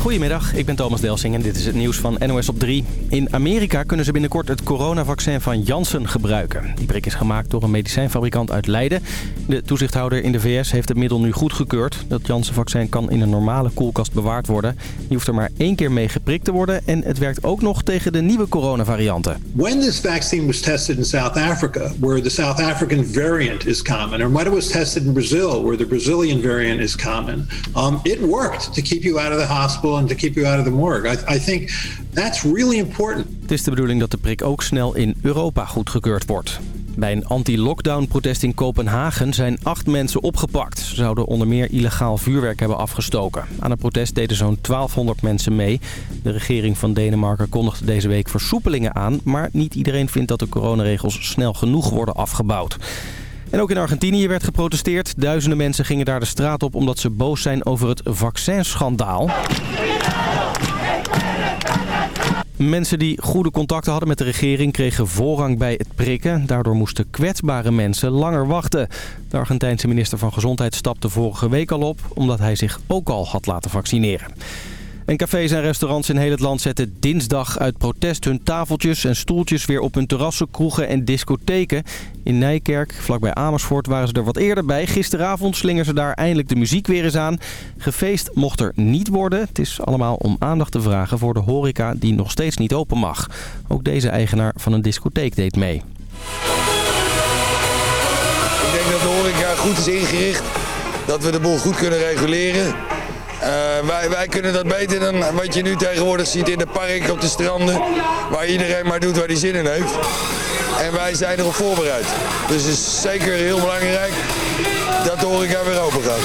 Goedemiddag, ik ben Thomas Delsing en dit is het nieuws van NOS op 3. In Amerika kunnen ze binnenkort het coronavaccin van Janssen gebruiken. Die prik is gemaakt door een medicijnfabrikant uit Leiden. De toezichthouder in de VS heeft het middel nu goedgekeurd. Dat Janssen-vaccin kan in een normale koelkast bewaard worden. Je hoeft er maar één keer mee geprikt te worden... en het werkt ook nog tegen de nieuwe coronavarianten. When this vaccine was tested in South Africa... where the South African variant is common... or when it was tested in Brazil... where the Brazilian variant is common... Um, it worked to keep you out of the hospital and to keep you out of the morgue. I, I think that's really important. Het is de bedoeling dat de prik ook snel in Europa goedgekeurd wordt. Bij een anti-lockdown-protest in Kopenhagen zijn acht mensen opgepakt. Ze zouden onder meer illegaal vuurwerk hebben afgestoken. Aan het protest deden zo'n 1200 mensen mee. De regering van Denemarken kondigde deze week versoepelingen aan... maar niet iedereen vindt dat de coronaregels snel genoeg worden afgebouwd. En ook in Argentinië werd geprotesteerd. Duizenden mensen gingen daar de straat op omdat ze boos zijn over het vaccinschandaal. Mensen die goede contacten hadden met de regering kregen voorrang bij het prikken. Daardoor moesten kwetsbare mensen langer wachten. De Argentijnse minister van Gezondheid stapte vorige week al op... omdat hij zich ook al had laten vaccineren. En cafés en restaurants in heel het land zetten dinsdag uit protest hun tafeltjes en stoeltjes weer op hun terrassen, kroegen en discotheken. In Nijkerk, vlakbij Amersfoort, waren ze er wat eerder bij. Gisteravond slingen ze daar eindelijk de muziek weer eens aan. Gefeest mocht er niet worden. Het is allemaal om aandacht te vragen voor de horeca die nog steeds niet open mag. Ook deze eigenaar van een discotheek deed mee. Ik denk dat de horeca goed is ingericht. Dat we de boel goed kunnen reguleren. Uh, wij, wij kunnen dat beter dan wat je nu tegenwoordig ziet in de park, op de stranden. Waar iedereen maar doet waar hij zin in heeft. En wij zijn erop voorbereid. Dus het is zeker heel belangrijk dat de horeca weer open gaat.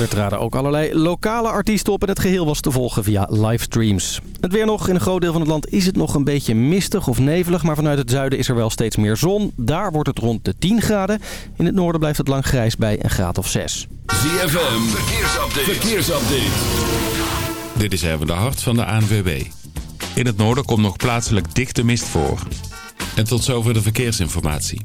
Er traden ook allerlei lokale artiesten op en het geheel was te volgen via livestreams. Het weer nog. In een groot deel van het land is het nog een beetje mistig of nevelig. Maar vanuit het zuiden is er wel steeds meer zon. Daar wordt het rond de 10 graden. In het noorden blijft het lang grijs bij een graad of 6. ZFM, verkeersupdate. verkeersupdate. Dit is even de hart van de ANWB. In het noorden komt nog plaatselijk dichte mist voor. En tot zover de verkeersinformatie.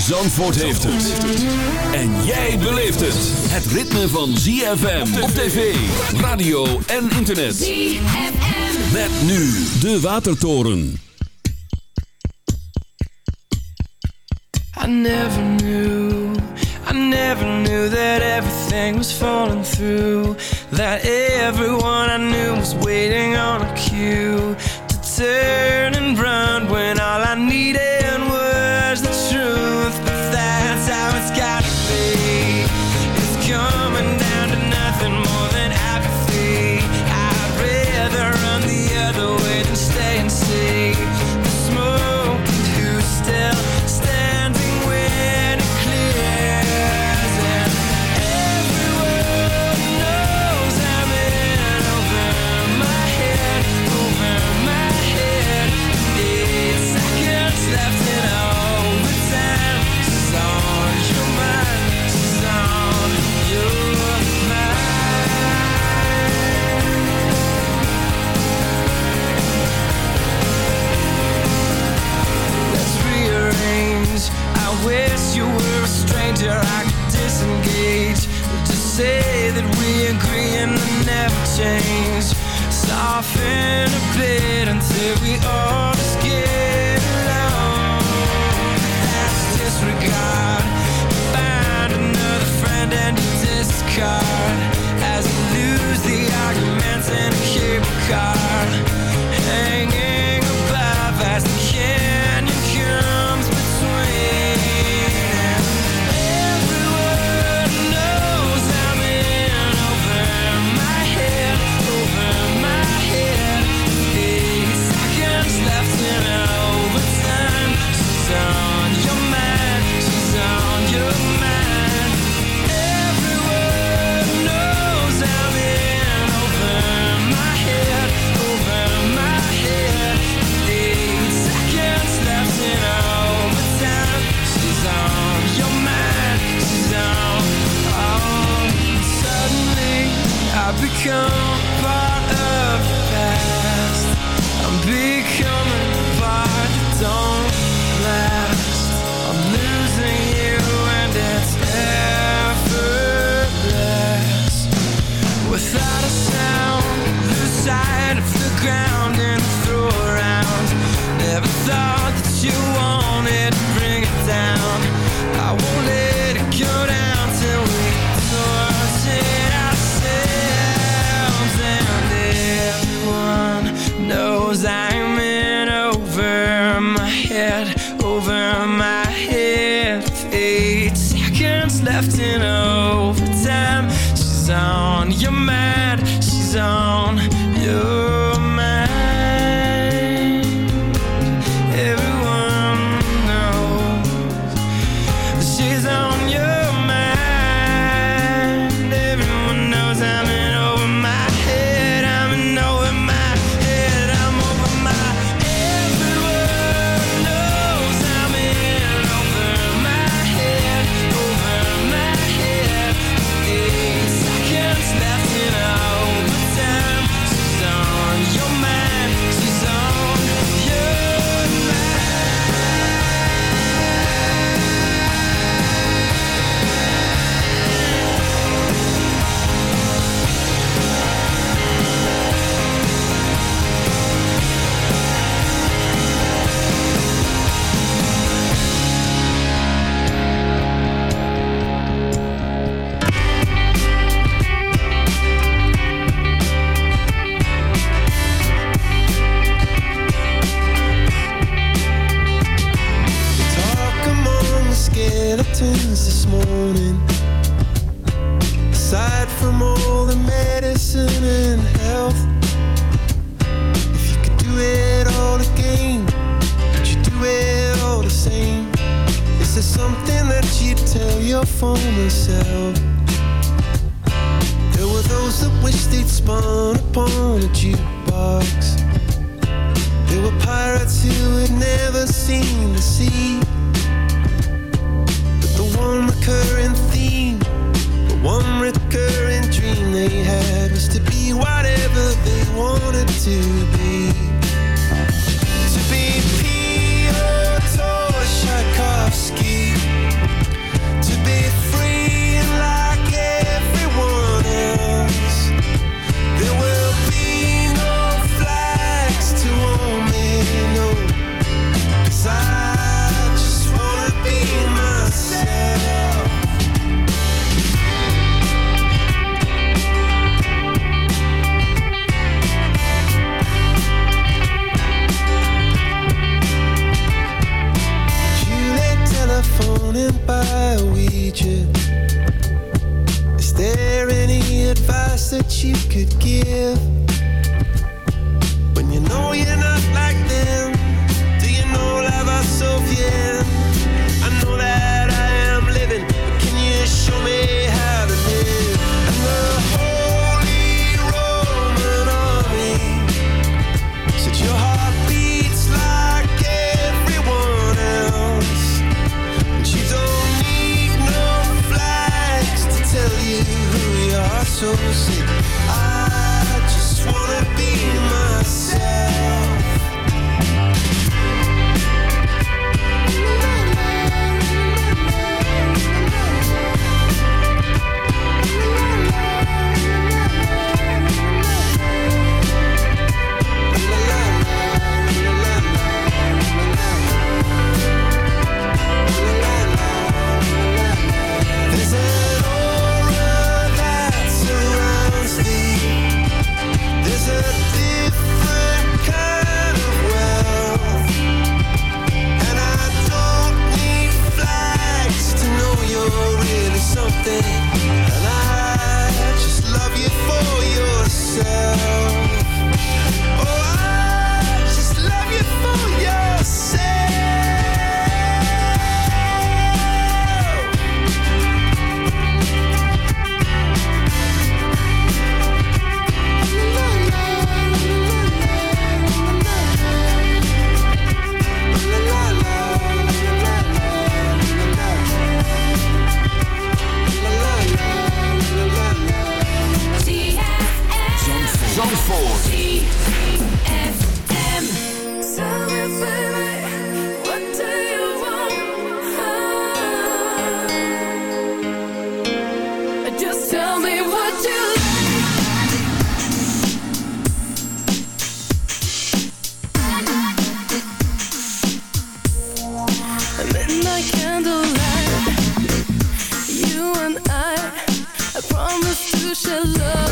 Zandvoort heeft het. En jij beleeft het. Het ritme van ZFM op tv, radio en internet. ZFM. Met nu de Watertoren. I never knew, I never knew that everything was falling through. That everyone I knew was waiting on a cue. To turn and run when all I needed say that we agree and never change. Soften a bit until we all just get along. That's disregard. Find another friend and discard. as we lose the arguments in a cable so sick. Promise to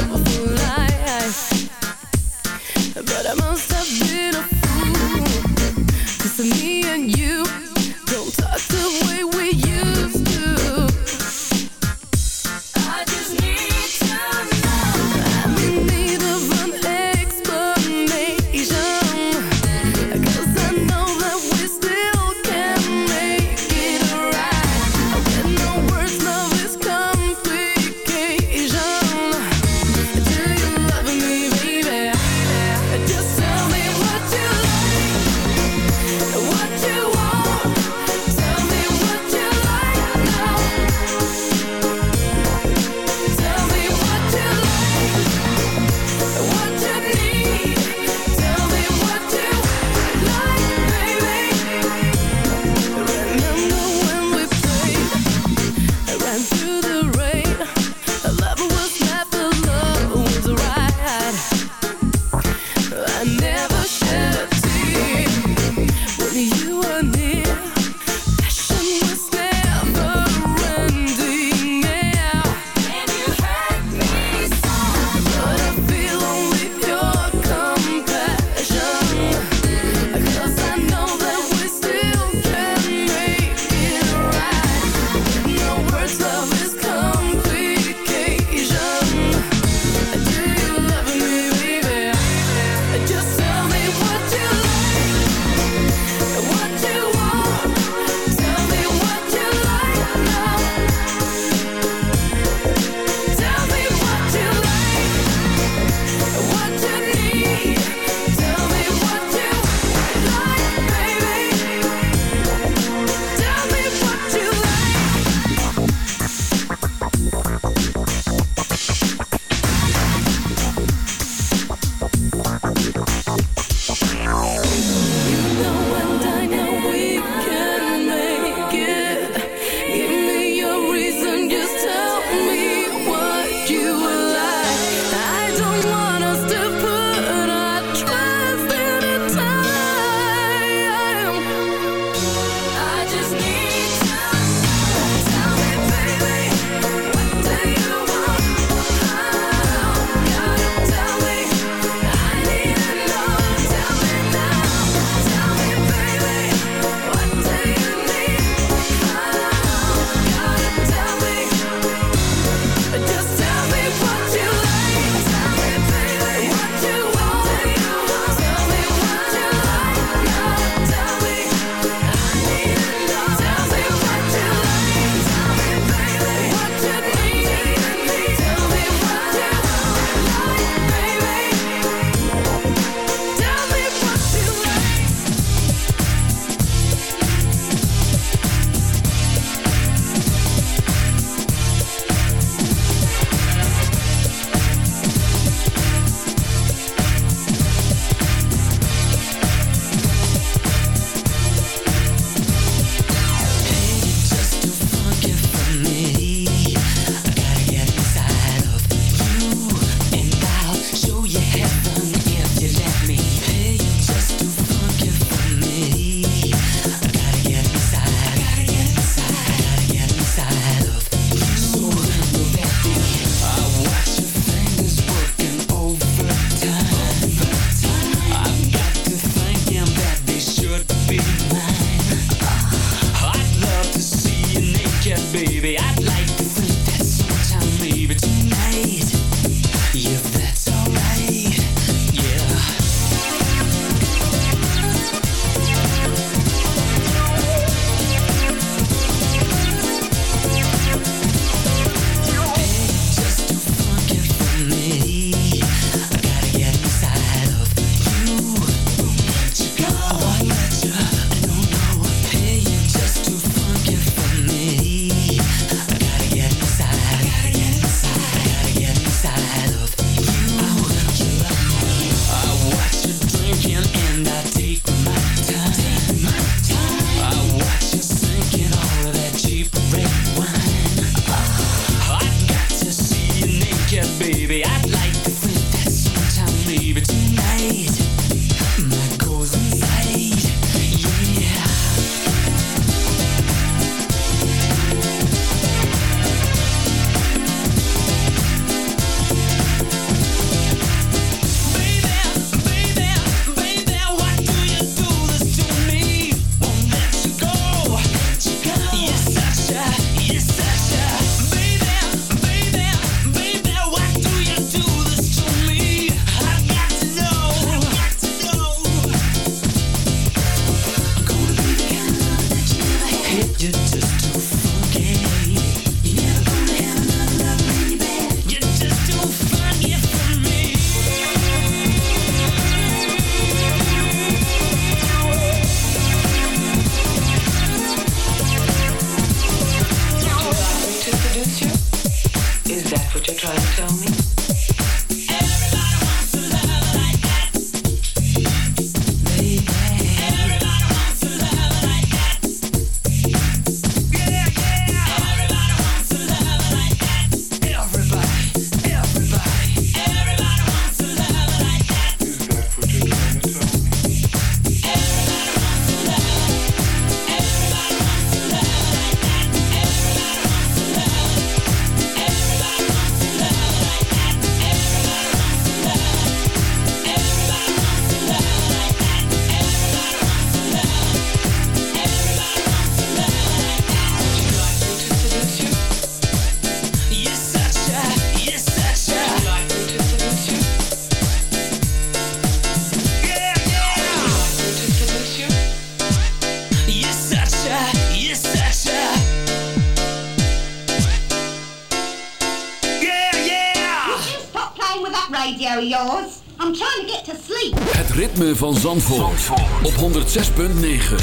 op 106.9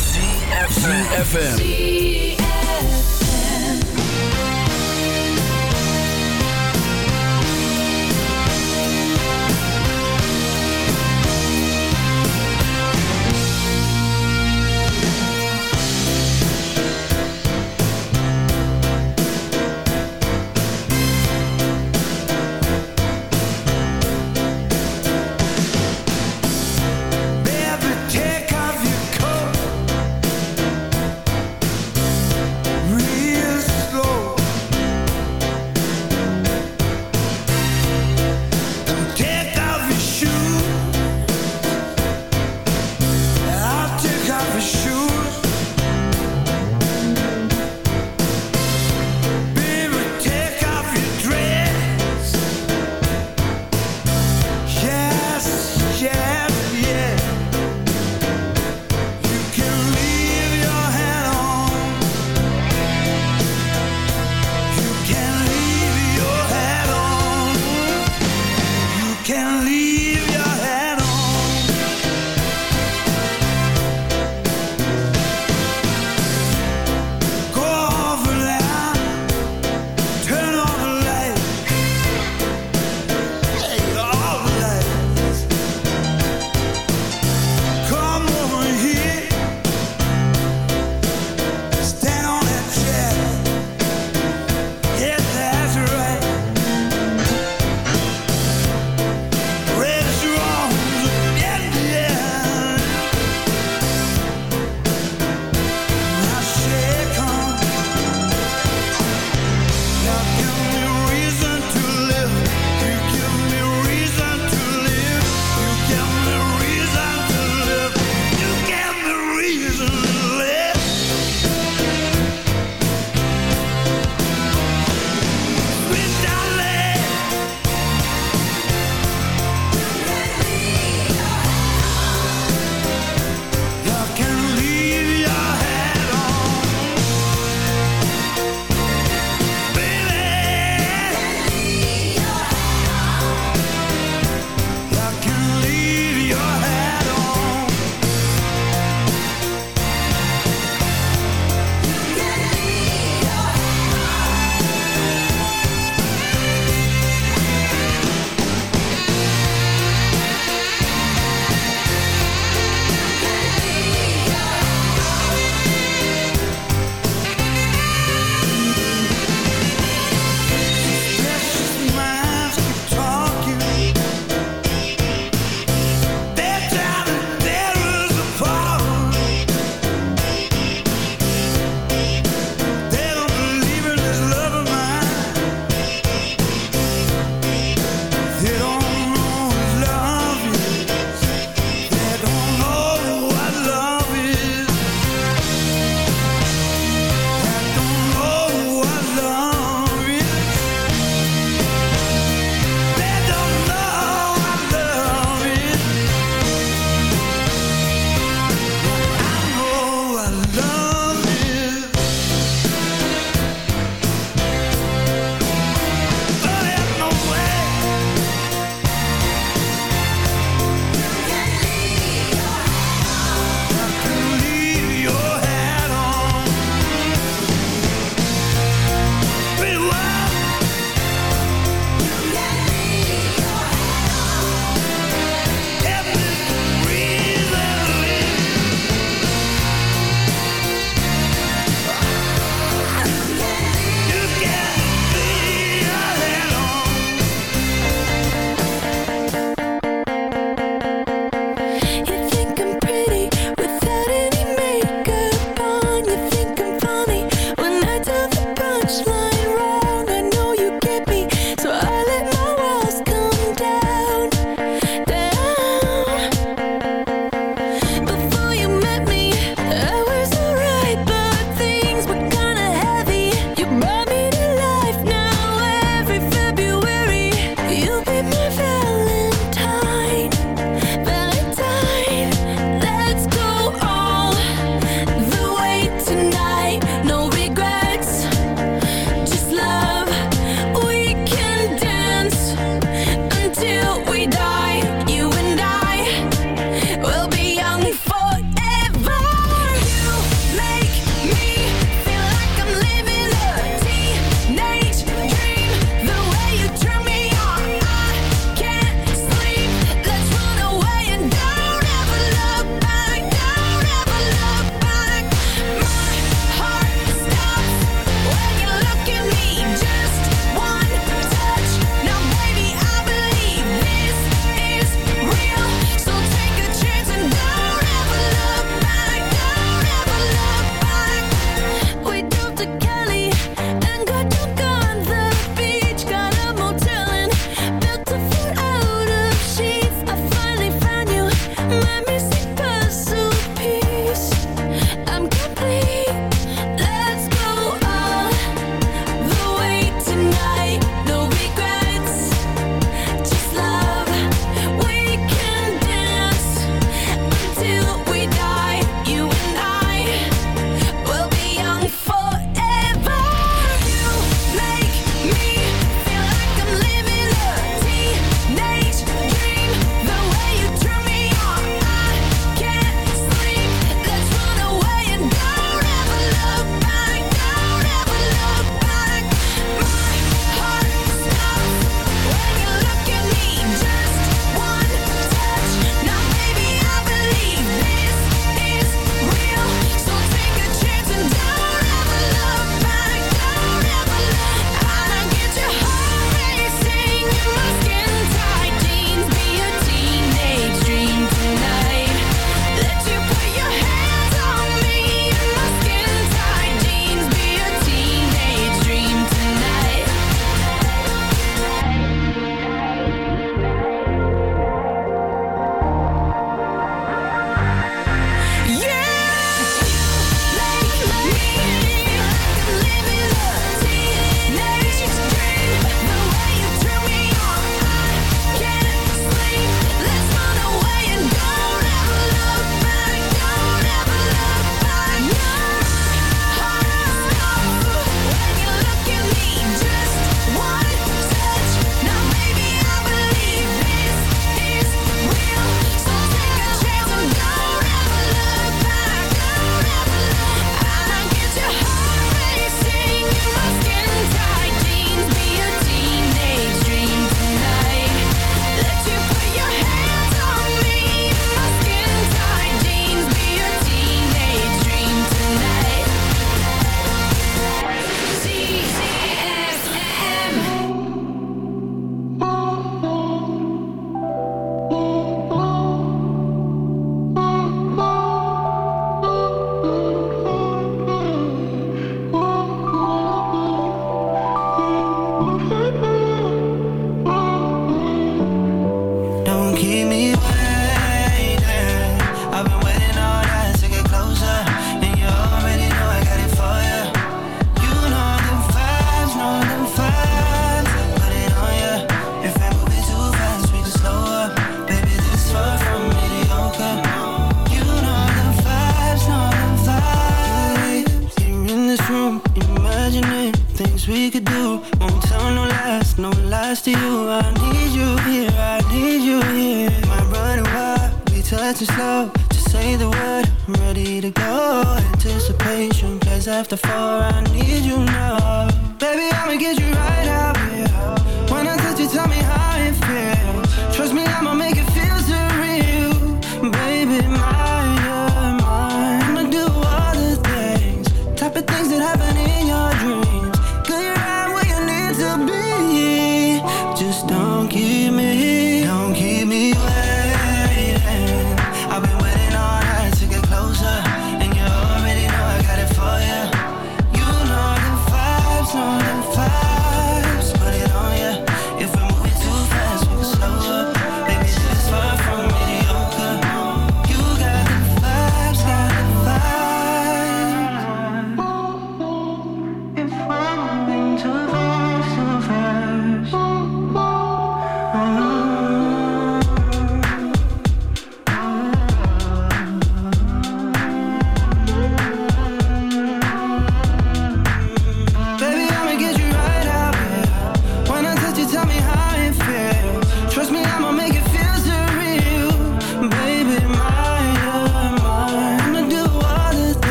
FM.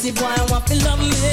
Pretty boy, I want to love me.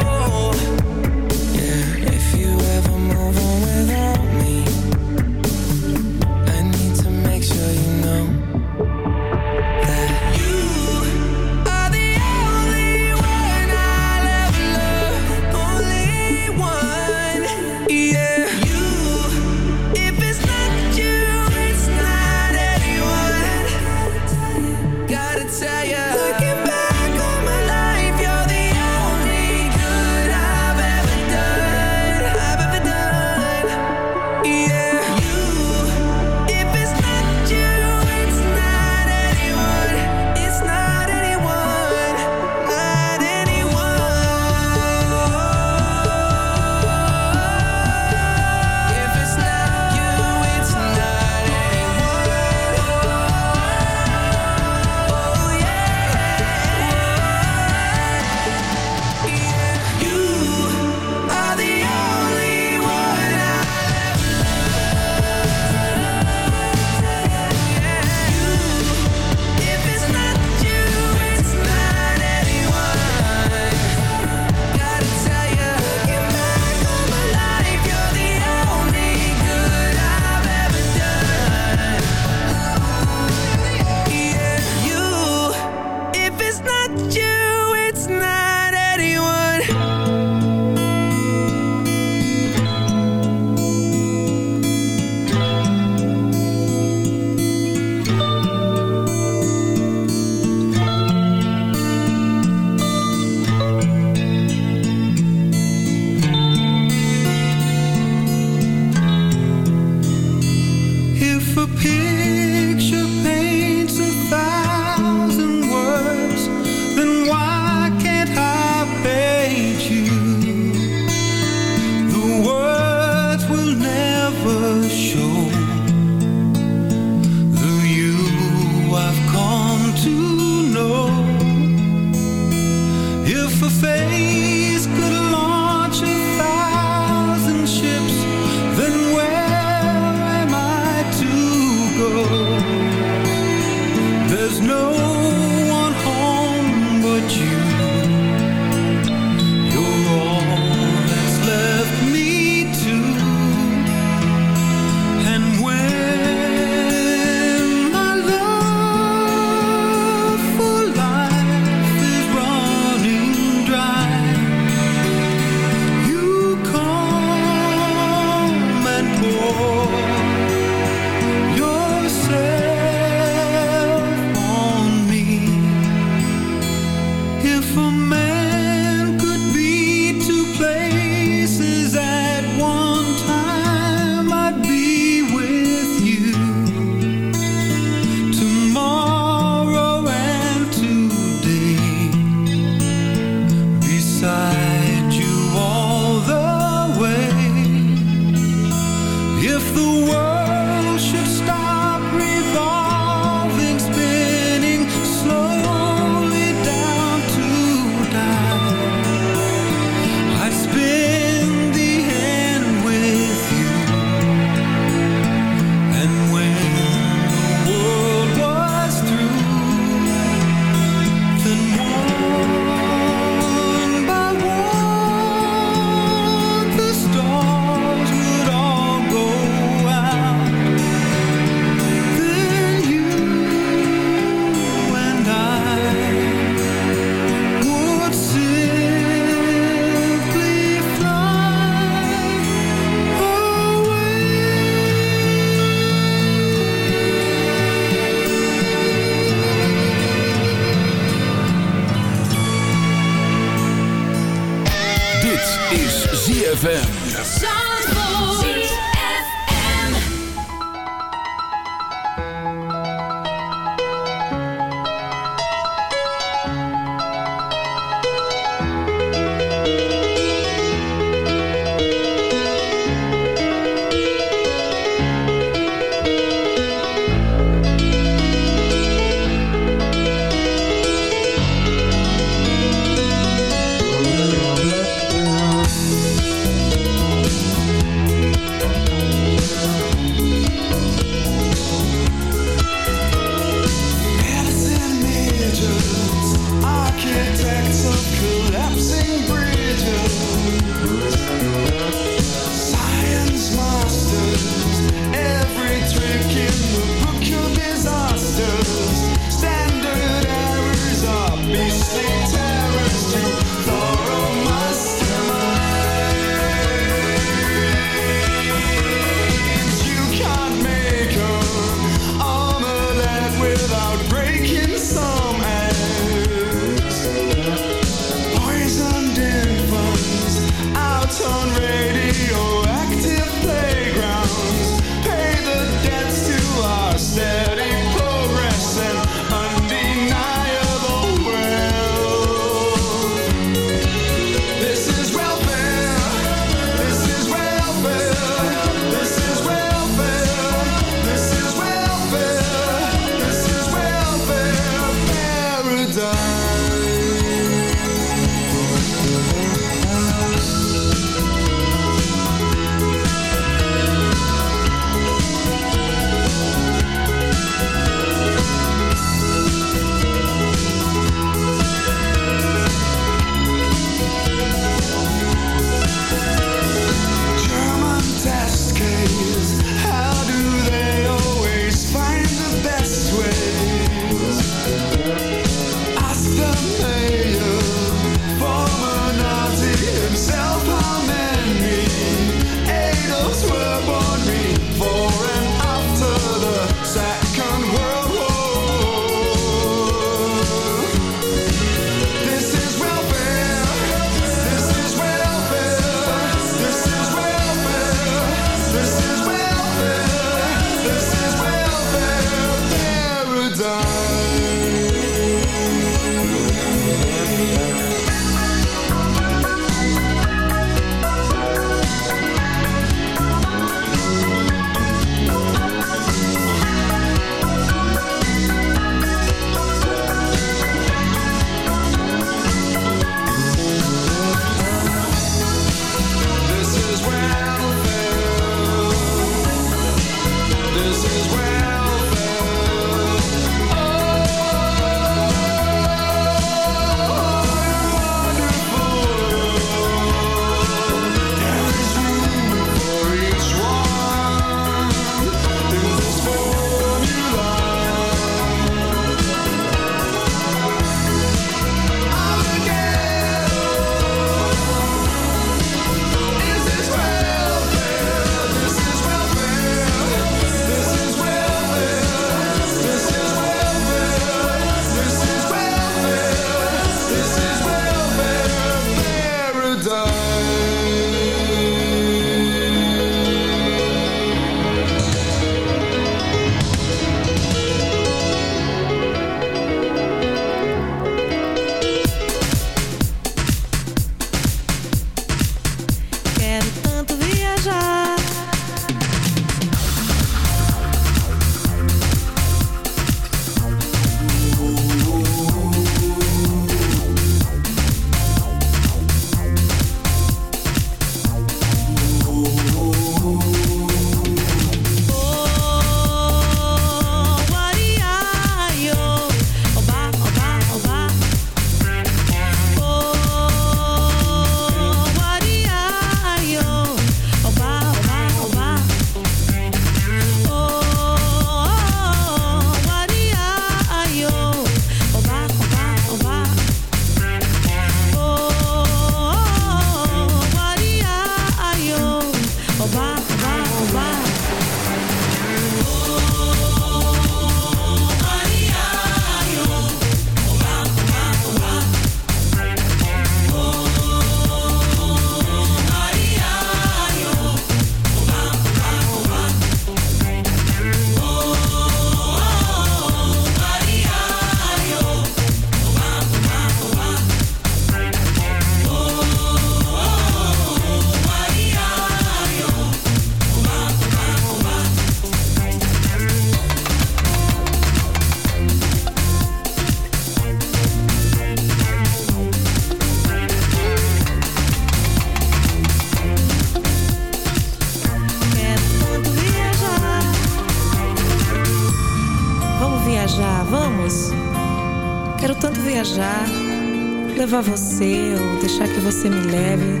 Você me leve.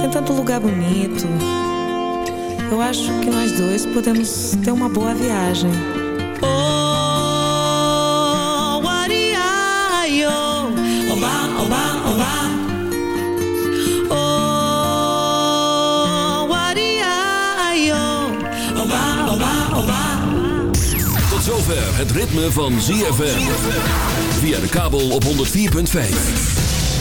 Tem tanto lugar bonito. Eu acho que nós dois podemos ter uma boa viagem. Oh, wariayo. Oba, oba, oba. Oh, wariayo. Oba, oba, oba. Tot zover het ritme van ZFM. Via de kabel op 104.5.